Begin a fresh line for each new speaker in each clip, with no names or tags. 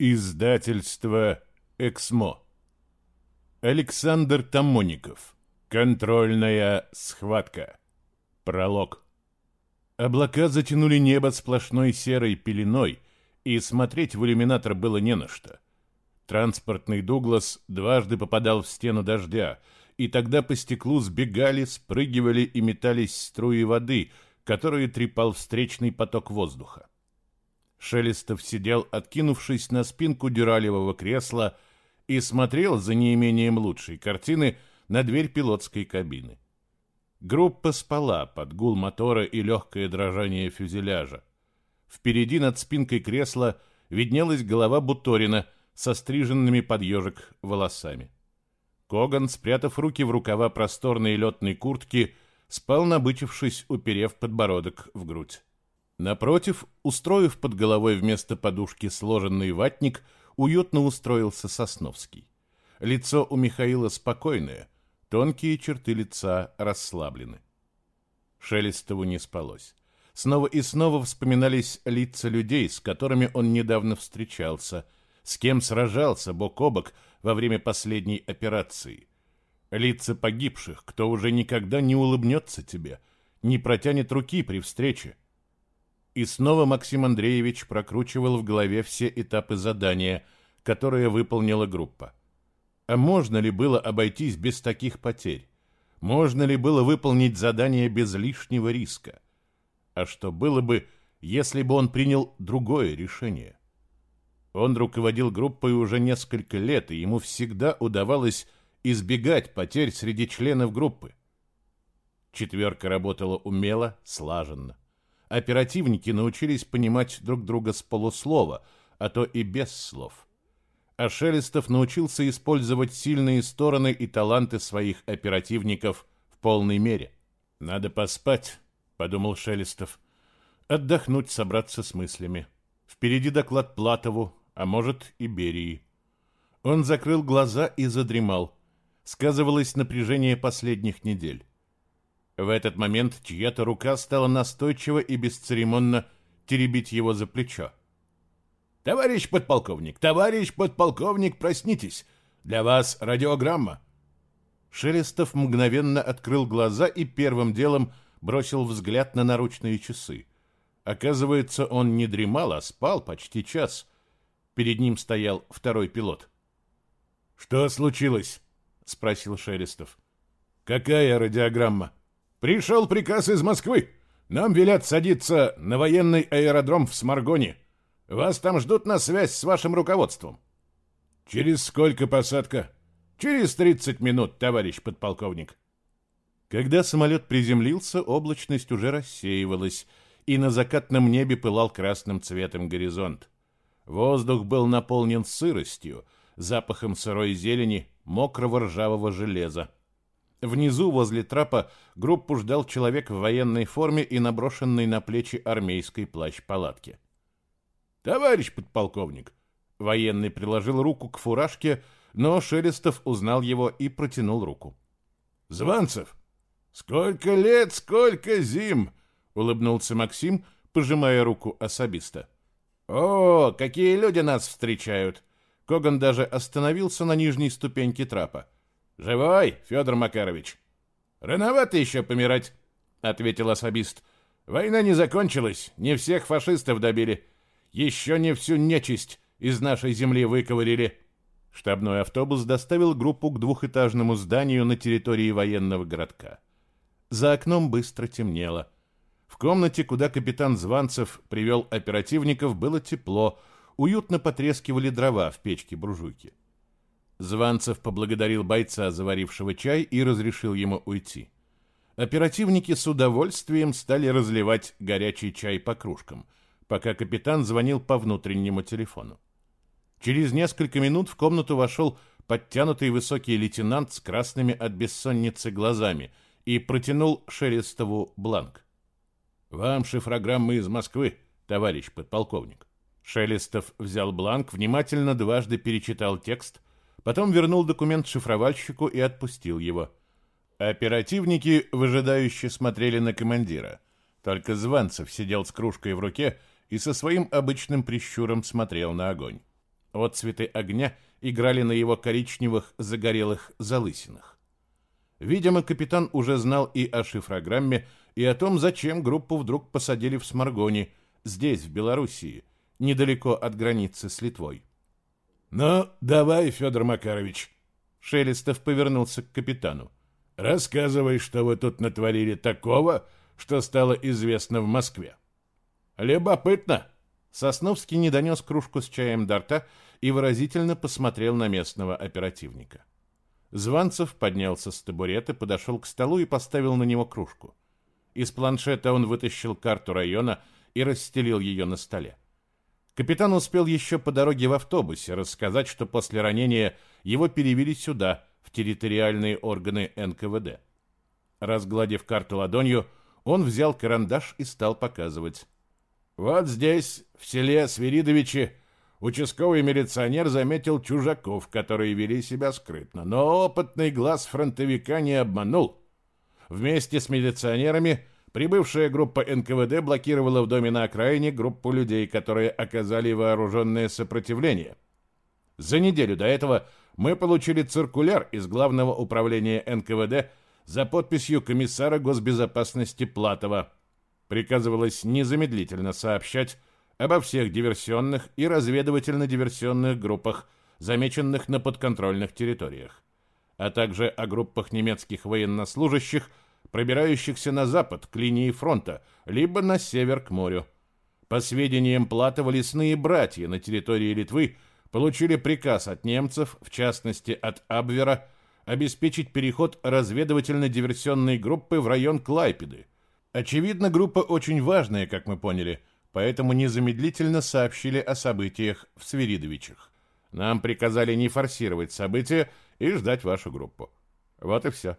Издательство «Эксмо». Александр Тамоников. Контрольная схватка. Пролог. Облака затянули небо сплошной серой пеленой, и смотреть в иллюминатор было не на что. Транспортный «Дуглас» дважды попадал в стену дождя, и тогда по стеклу сбегали, спрыгивали и метались струи воды, которые трепал встречный поток воздуха. Шелестов сидел, откинувшись на спинку дюралевого кресла, и смотрел за неимением лучшей картины на дверь пилотской кабины. Группа спала под гул мотора и легкое дрожание фюзеляжа. Впереди над спинкой кресла виднелась голова Буторина со стриженными под ежик волосами. Коган, спрятав руки в рукава просторной летной куртки, спал набычившись, уперев подбородок в грудь. Напротив, устроив под головой вместо подушки сложенный ватник, уютно устроился Сосновский. Лицо у Михаила спокойное, тонкие черты лица расслаблены. Шелестову не спалось. Снова и снова вспоминались лица людей, с которыми он недавно встречался, с кем сражался бок о бок во время последней операции. Лица погибших, кто уже никогда не улыбнется тебе, не протянет руки при встрече. И снова Максим Андреевич прокручивал в голове все этапы задания, которые выполнила группа. А можно ли было обойтись без таких потерь? Можно ли было выполнить задание без лишнего риска? А что было бы, если бы он принял другое решение? Он руководил группой уже несколько лет, и ему всегда удавалось избегать потерь среди членов группы. Четверка работала умело, слаженно оперативники научились понимать друг друга с полуслова, а то и без слов. А Шелестов научился использовать сильные стороны и таланты своих оперативников в полной мере. «Надо поспать», — подумал Шелестов. «Отдохнуть, собраться с мыслями. Впереди доклад Платову, а может и Берии». Он закрыл глаза и задремал. Сказывалось напряжение последних недель. В этот момент чья-то рука стала настойчиво и бесцеремонно теребить его за плечо. «Товарищ подполковник, товарищ подполковник, проснитесь! Для вас радиограмма!» Шелестов мгновенно открыл глаза и первым делом бросил взгляд на наручные часы. Оказывается, он не дремал, а спал почти час. Перед ним стоял второй пилот. «Что случилось?» — спросил Шелестов. «Какая радиограмма?» Пришел приказ из Москвы. Нам велят садиться на военный аэродром в Сморгоне. Вас там ждут на связь с вашим руководством. Через сколько посадка? Через 30 минут, товарищ подполковник. Когда самолет приземлился, облачность уже рассеивалась, и на закатном небе пылал красным цветом горизонт. Воздух был наполнен сыростью, запахом сырой зелени, мокрого ржавого железа. Внизу, возле трапа, группу ждал человек в военной форме и наброшенный на плечи армейской плащ-палатки. «Товарищ подполковник!» Военный приложил руку к фуражке, но Шелестов узнал его и протянул руку. «Званцев! Сколько лет, сколько зим!» — улыбнулся Максим, пожимая руку особиста. «О, какие люди нас встречают!» Коган даже остановился на нижней ступеньке трапа. «Живой, Федор Макарович?» «Рановато еще помирать», — ответил особист. «Война не закончилась, не всех фашистов добили. Еще не всю нечисть из нашей земли выковырили». Штабной автобус доставил группу к двухэтажному зданию на территории военного городка. За окном быстро темнело. В комнате, куда капитан Званцев привел оперативников, было тепло, уютно потрескивали дрова в печке буржуйки. Званцев поблагодарил бойца, заварившего чай, и разрешил ему уйти. Оперативники с удовольствием стали разливать горячий чай по кружкам, пока капитан звонил по внутреннему телефону. Через несколько минут в комнату вошел подтянутый высокий лейтенант с красными от бессонницы глазами и протянул Шелестову бланк. «Вам шифрограммы из Москвы, товарищ подполковник». Шелестов взял бланк, внимательно дважды перечитал текст – Потом вернул документ шифровальщику и отпустил его. Оперативники выжидающе смотрели на командира. Только Званцев сидел с кружкой в руке и со своим обычным прищуром смотрел на огонь. Отцветы огня играли на его коричневых загорелых залысинах. Видимо, капитан уже знал и о шифрограмме, и о том, зачем группу вдруг посадили в Сморгоне, здесь, в Белоруссии, недалеко от границы с Литвой.
«Ну, давай, Федор Макарович!»
Шелестов повернулся к капитану.
«Рассказывай, что вы тут натворили такого, что стало известно в Москве».
«Любопытно!» Сосновский не донес кружку с чаем до рта и выразительно посмотрел на местного оперативника. Званцев поднялся с табурета, подошел к столу и поставил на него кружку. Из планшета он вытащил карту района и расстелил ее на столе. Капитан успел еще по дороге в автобусе рассказать, что после ранения его перевели сюда, в территориальные органы НКВД. Разгладив карту ладонью, он взял карандаш и стал показывать. Вот здесь, в селе Свиридовичи, участковый милиционер заметил чужаков, которые вели себя скрытно, но опытный глаз фронтовика не обманул. Вместе с милиционерами прибывшая группа НКВД блокировала в доме на окраине группу людей, которые оказали вооруженное сопротивление. За неделю до этого мы получили циркуляр из Главного управления НКВД за подписью комиссара госбезопасности Платова – приказывалось незамедлительно сообщать обо всех диверсионных и разведывательно-диверсионных группах, замеченных на подконтрольных территориях, а также о группах немецких военнослужащих, пробирающихся на запад к линии фронта, либо на север к морю. По сведениям Платова, лесные братья на территории Литвы получили приказ от немцев, в частности от Абвера, обеспечить переход разведывательно-диверсионной группы в район Клайпеды – Очевидно, группа очень важная, как мы поняли, поэтому незамедлительно сообщили о событиях в Свиридовичах. Нам приказали не форсировать события и ждать вашу группу. Вот и все.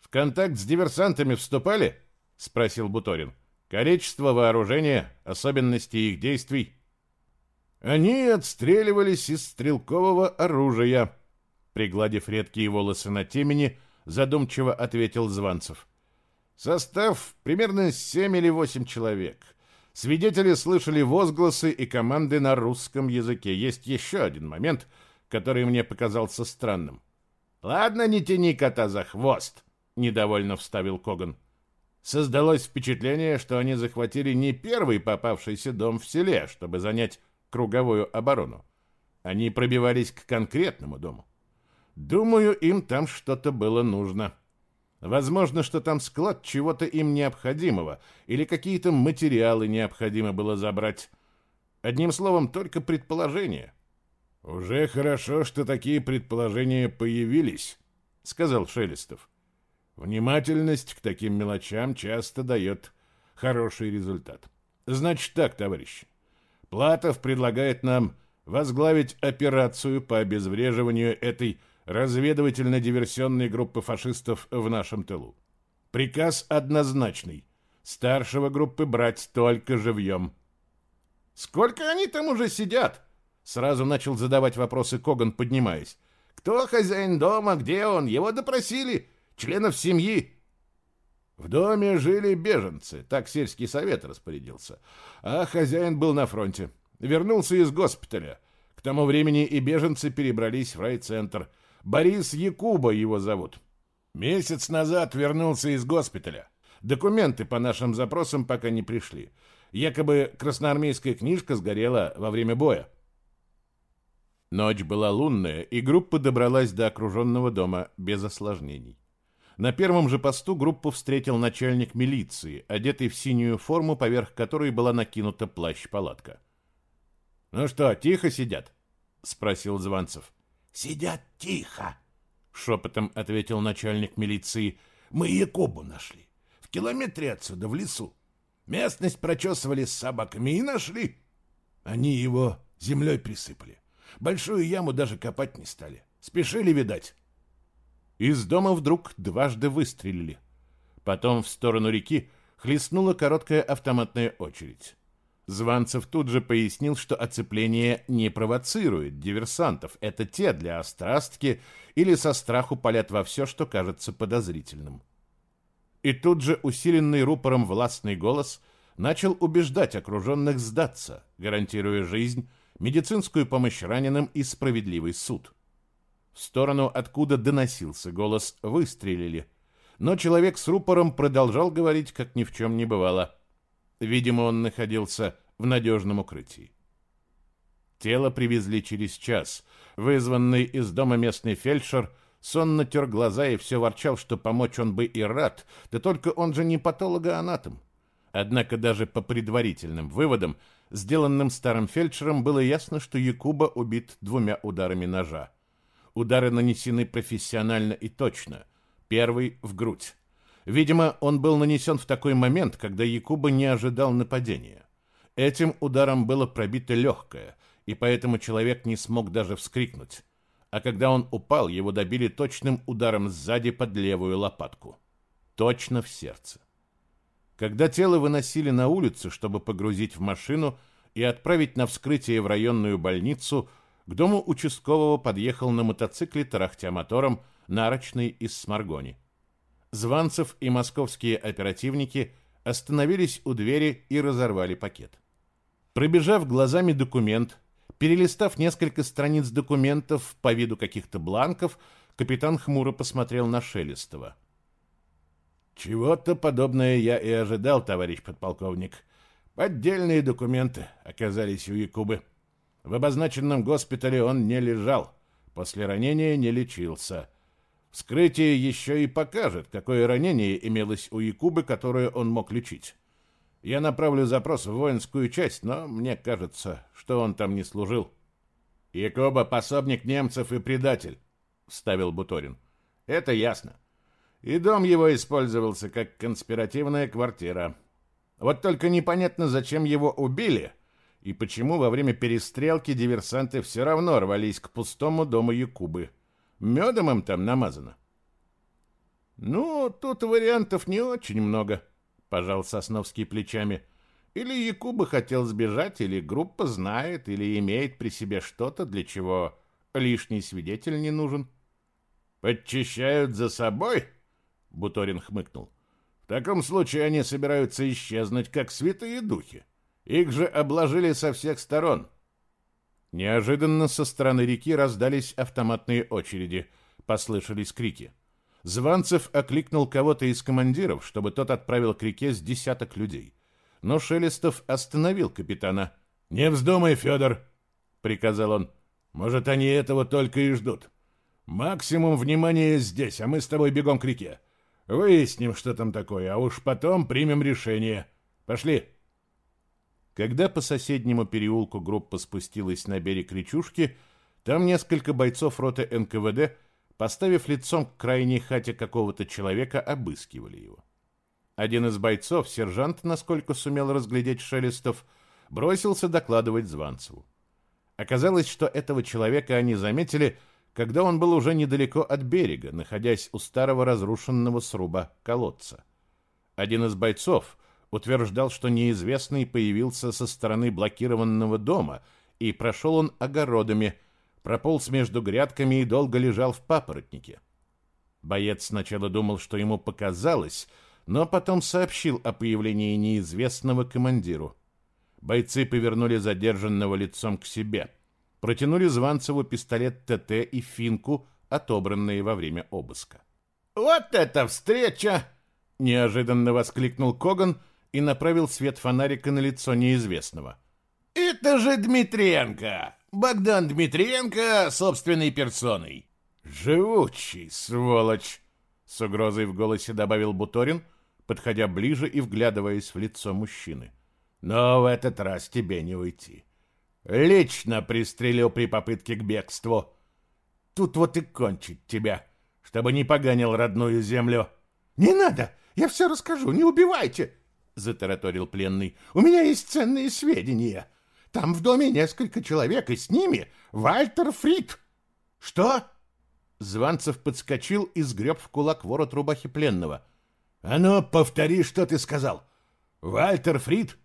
В контакт с диверсантами вступали? Спросил Буторин. Количество вооружения, особенности их действий. Они отстреливались из стрелкового оружия. Пригладив редкие волосы на темени, задумчиво ответил Званцев. Состав примерно 7 или 8 человек. Свидетели слышали возгласы и команды на русском языке. Есть еще один момент, который мне показался странным. «Ладно, не тяни кота за хвост», — недовольно вставил Коган. Создалось впечатление, что они захватили не первый попавшийся дом в селе, чтобы занять круговую оборону. Они пробивались к конкретному дому. Думаю, им там что-то было нужно. Возможно, что там склад чего-то им необходимого, или какие-то материалы необходимо было забрать. Одним словом, только предположение.
«Уже хорошо, что такие предположения появились», — сказал Шелестов. «Внимательность к таким мелочам часто дает хороший результат. Значит так, товарищи. Платов предлагает нам возглавить операцию по обезвреживанию этой разведывательно-диверсионной группы фашистов в нашем тылу. Приказ однозначный. Старшего группы брать только живьем.
«Сколько они там уже сидят?» Сразу начал задавать вопросы Коган, поднимаясь. «Кто хозяин дома? Где он? Его допросили? Членов семьи?»
В доме жили беженцы, так сельский совет распорядился. А хозяин был на фронте. Вернулся из госпиталя. К тому времени и беженцы перебрались в райцентр. Борис Якуба его зовут. Месяц назад вернулся из госпиталя. Документы по нашим запросам пока не пришли. Якобы красноармейская книжка сгорела во время боя.
Ночь была лунная, и группа добралась до окруженного дома без осложнений. На первом же посту группу встретил начальник милиции, одетый в синюю форму, поверх которой была накинута плащ-палатка.
«Ну что, тихо сидят?»
— спросил Званцев.
«Сидят тихо», —
шепотом ответил начальник милиции.
«Мы Якобу нашли. В километре отсюда, в лесу. Местность прочесывали с собаками и нашли. Они его землей присыпали. Большую яму даже копать не стали. Спешили, видать».
Из дома вдруг дважды выстрелили. Потом в сторону реки хлестнула короткая автоматная очередь. Званцев тут же пояснил, что оцепление не провоцирует диверсантов. Это те для острастки или со страху палят во все, что кажется подозрительным. И тут же усиленный рупором властный голос начал убеждать окруженных сдаться, гарантируя жизнь, медицинскую помощь раненым и справедливый суд. В сторону, откуда доносился голос, выстрелили, но человек с рупором продолжал говорить, как ни в чем не бывало. Видимо, он находился в надежном укрытии. Тело привезли через час. Вызванный из дома местный фельдшер сонно тер глаза и все ворчал, что помочь он бы и рад, да только он же не патологоанатом. Однако даже по предварительным выводам, сделанным старым фельдшером, было ясно, что Якуба убит двумя ударами ножа. Удары нанесены профессионально и точно. Первый — в грудь. Видимо, он был нанесен в такой момент, когда Якуба не ожидал нападения. Этим ударом было пробито легкое, и поэтому человек не смог даже вскрикнуть. А когда он упал, его добили точным ударом сзади под левую лопатку. Точно в сердце. Когда тело выносили на улицу, чтобы погрузить в машину и отправить на вскрытие в районную больницу, к дому участкового подъехал на мотоцикле, тарахтя мотором, нарочный из Сморгони. Званцев и московские оперативники остановились у двери и разорвали пакет. Пробежав глазами документ, перелистав несколько страниц документов по виду каких-то бланков, капитан хмуро посмотрел на Шелестова.
— чего-то подобное я и ожидал, товарищ подполковник. Поддельные документы оказались у Якубы. В обозначенном госпитале он не лежал, после ранения не лечился. Вскрытие еще и покажет, какое ранение имелось у Якубы, которое он мог лечить. Я направлю запрос в воинскую часть, но мне кажется, что он там не служил.
Якуба пособник немцев и предатель, вставил Буторин. Это ясно и дом его использовался как конспиративная квартира. Вот только непонятно, зачем его убили, и почему во время перестрелки диверсанты все равно рвались к пустому дому Якубы. Медом им там намазано.
«Ну, тут вариантов не очень много», — пожал Сосновский плечами. «Или Якуба хотел сбежать, или группа знает, или имеет при себе что-то, для чего лишний свидетель не нужен».
«Подчищают за собой?» Буторин хмыкнул. В таком случае они собираются исчезнуть, как святые духи. Их же обложили со всех сторон.
Неожиданно со стороны реки раздались автоматные очереди, послышались крики. Званцев окликнул кого-то из командиров, чтобы тот отправил к реке с десяток людей. Но Шелестов остановил капитана.
«Не вздумай, Федор!» — приказал он. «Может, они этого только и ждут. Максимум внимания здесь, а мы с тобой бегом к реке. Выясним, что там такое, а уж потом примем решение. Пошли.
Когда по соседнему переулку группа спустилась на берег речушки, там несколько бойцов роты НКВД, поставив лицом к крайней хате какого-то человека, обыскивали его. Один из бойцов, сержант, насколько сумел разглядеть Шелестов, бросился докладывать Званцеву. Оказалось, что этого человека они заметили, когда он был уже недалеко от берега, находясь у старого разрушенного сруба колодца. Один из бойцов утверждал, что неизвестный появился со стороны блокированного дома, и прошел он огородами, прополз между грядками и долго лежал в папоротнике. Боец сначала думал, что ему показалось, но потом сообщил о появлении неизвестного командиру. Бойцы повернули задержанного лицом к себе — протянули Званцеву пистолет ТТ и финку, отобранные во время обыска.
«Вот это встреча!» — неожиданно воскликнул Коган и направил свет фонарика на лицо неизвестного. «Это же Дмитриенко! Богдан Дмитриенко собственной персоной!»
«Живучий, сволочь!» — с угрозой в голосе добавил Буторин, подходя ближе и вглядываясь в лицо мужчины. «Но в этот раз тебе не уйти. Лично пристрелил при попытке к бегству. Тут вот и кончить тебя, чтобы не поганил родную землю.
Не надо, я все расскажу, не убивайте, затараторил пленный. У меня есть ценные сведения. Там в доме несколько человек, и с ними Вальтер Фрид. Что? Званцев подскочил и сгреб в кулак ворот рубахи пленного. «А ну, повтори, что ты сказал. Вальтер Фрид?»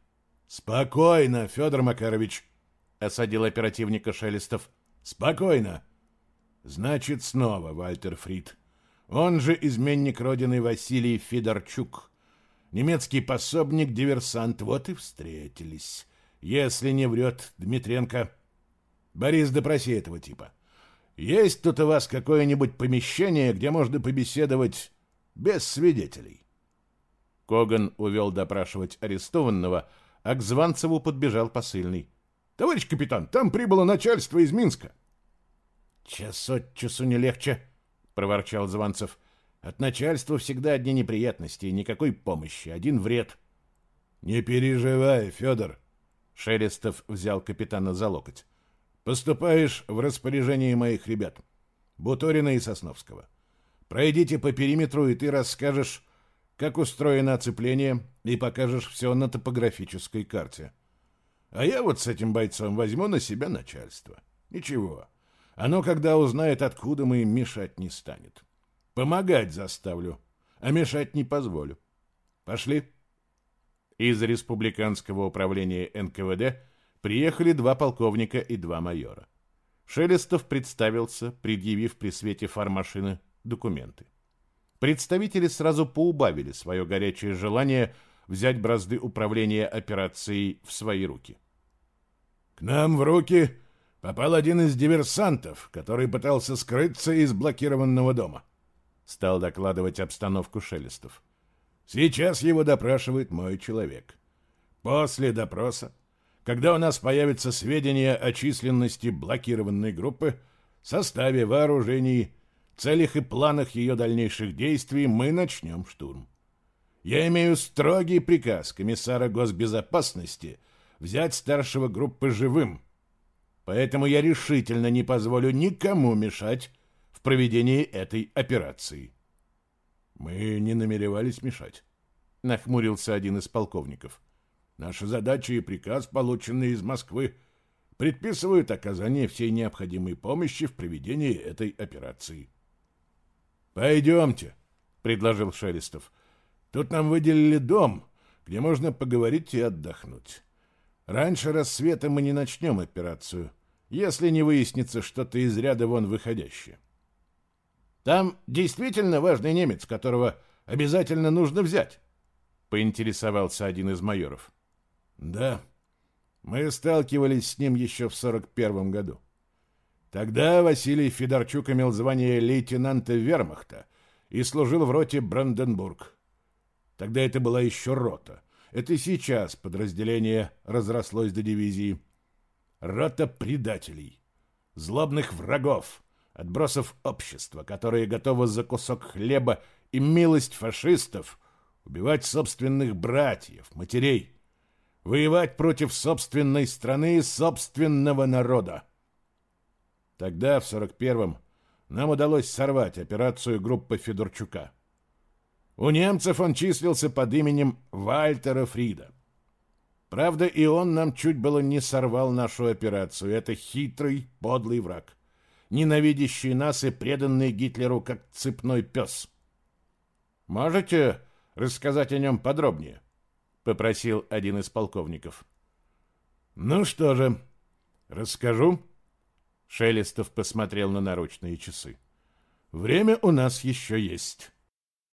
«Спокойно, Федор Макарович осадил оперативника Шелестов. Спокойно. Значит, снова Вальтер Фрид. Он же изменник родины Василий Федорчук. Немецкий пособник, диверсант. Вот и встретились. Если не врет Дмитренко. Борис, допроси этого типа. Есть тут у вас какое-нибудь помещение, где можно побеседовать без свидетелей?»
Коган увел допрашивать арестованного, а к Званцеву подбежал посыльный.
«Товарищ капитан, там прибыло начальство из Минска».
«Час от часу не легче», — проворчал Званцев. «От начальства всегда одни неприятности и никакой помощи, один вред».
«Не переживай, Федор», —
Шелестов взял капитана за локоть.
«Поступаешь в распоряжение моих ребят, Буторина и Сосновского. Пройдите по периметру, и ты расскажешь, как устроено оцепление, и покажешь все на топографической карте. А я вот с этим бойцом возьму на себя начальство. Ничего, оно, когда узнает, откуда мы им мешать не станет. Помогать заставлю, а мешать не позволю. Пошли.
Из республиканского управления НКВД приехали два полковника и два майора. Шелестов представился, предъявив при свете фармашины документы. Представители сразу поубавили свое горячее желание взять бразды управления операцией в свои руки.
«К нам в руки попал один из диверсантов, который пытался скрыться из блокированного дома», — стал докладывать обстановку Шелестов. Сейчас его допрашивает мой человек. После допроса, когда у нас появятся сведения о численности блокированной группы, составе вооружений, целях и планах ее дальнейших действий, мы начнем штурм. Я имею строгий приказ комиссара госбезопасности взять старшего группы живым, поэтому я решительно не позволю никому мешать проведении этой операции. Мы не намеревались мешать. Нахмурился один из полковников. Наша задача и приказ, полученный из Москвы, предписывают оказание всей необходимой помощи в проведении этой операции. «Пойдемте», — предложил Шелестов. «Тут нам выделили дом, где можно поговорить и отдохнуть. Раньше рассвета мы не начнем операцию, если не выяснится что-то из ряда вон выходящее. Там действительно важный немец, которого обязательно нужно взять, поинтересовался один из майоров. Да, мы сталкивались с ним еще в сорок первом году. Тогда Василий Федорчук имел звание лейтенанта вермахта и служил в роте Бранденбург. Тогда это была еще рота. Это сейчас подразделение разрослось до дивизии. Рота предателей, злобных врагов, отбросов общества, которые готовы за кусок хлеба и милость фашистов убивать собственных братьев, матерей, воевать против собственной страны и собственного народа. Тогда, в 41-м, нам удалось сорвать операцию группы Федорчука. У немцев он числился под именем Вальтера Фрида. Правда, и он нам чуть было не сорвал нашу операцию. Это хитрый, подлый враг ненавидящий нас и преданный Гитлеру как цепной пес. «Можете рассказать о нем подробнее?» — попросил один из полковников. «Ну что же, расскажу». Шелестов посмотрел на наручные часы. «Время у нас еще есть».